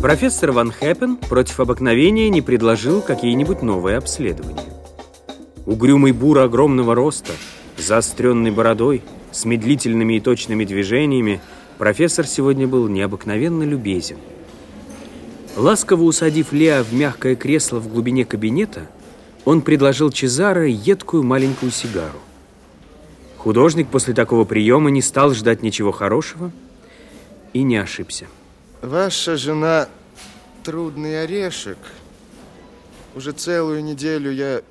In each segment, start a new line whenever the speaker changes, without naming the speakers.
профессор Ван Хэппен против обыкновения не предложил какие-нибудь новые обследования. Угрюмый бур огромного роста, заостренной бородой, с медлительными и точными движениями, профессор сегодня был необыкновенно любезен. Ласково усадив Леа в мягкое кресло в глубине кабинета, он предложил Чезаро едкую маленькую сигару. Художник после такого приема не стал ждать ничего хорошего и не ошибся.
Ваша жена трудный орешек. Уже целую неделю я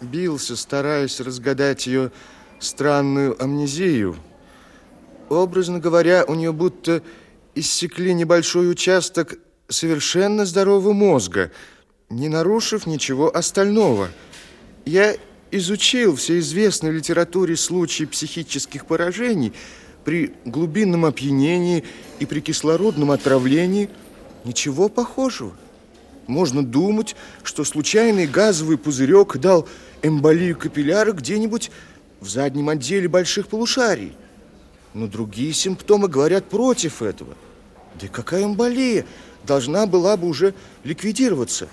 бился, стараясь разгадать ее странную амнезию. Образно говоря, у нее будто иссекли небольшой участок совершенно здорового мозга, не нарушив ничего остального. Я изучил все известные литературе случаи психических поражений при глубинном опьянении и при кислородном отравлении. Ничего похожего. Можно думать, что случайный газовый пузырек дал эмболию капилляра где-нибудь в заднем отделе больших полушарий. Но другие симптомы говорят против этого. Да и какая эмболия? Должна была бы уже ликвидироваться.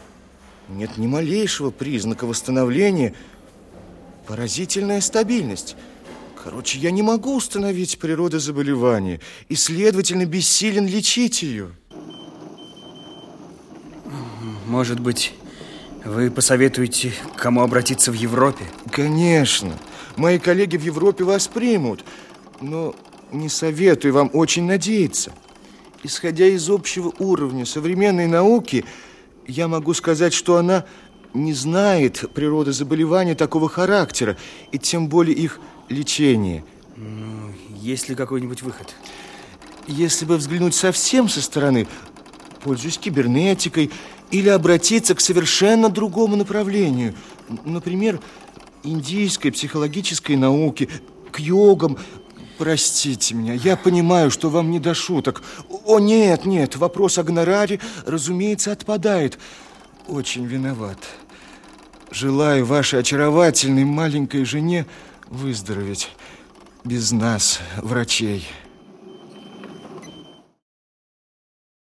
Нет ни малейшего признака восстановления. Поразительная стабильность. Короче, я не могу установить природу заболевания и, следовательно, бессилен лечить ее.
Может быть, вы посоветуете, к кому обратиться в Европе?
Конечно. Мои коллеги в Европе вас примут. Но не советую вам очень надеяться. Исходя из общего уровня современной науки, я могу сказать, что она не знает природы заболевания такого характера, и тем более их лечения.
Ну, есть ли какой-нибудь выход?
Если бы взглянуть совсем со стороны, пользуясь кибернетикой, или обратиться к совершенно другому направлению, например, индийской психологической науке, к йогам. Простите меня, я понимаю, что вам не до шуток. О, нет, нет, вопрос о гонораре, разумеется, отпадает. Очень виноват. Желаю вашей очаровательной маленькой жене выздороветь без нас, врачей.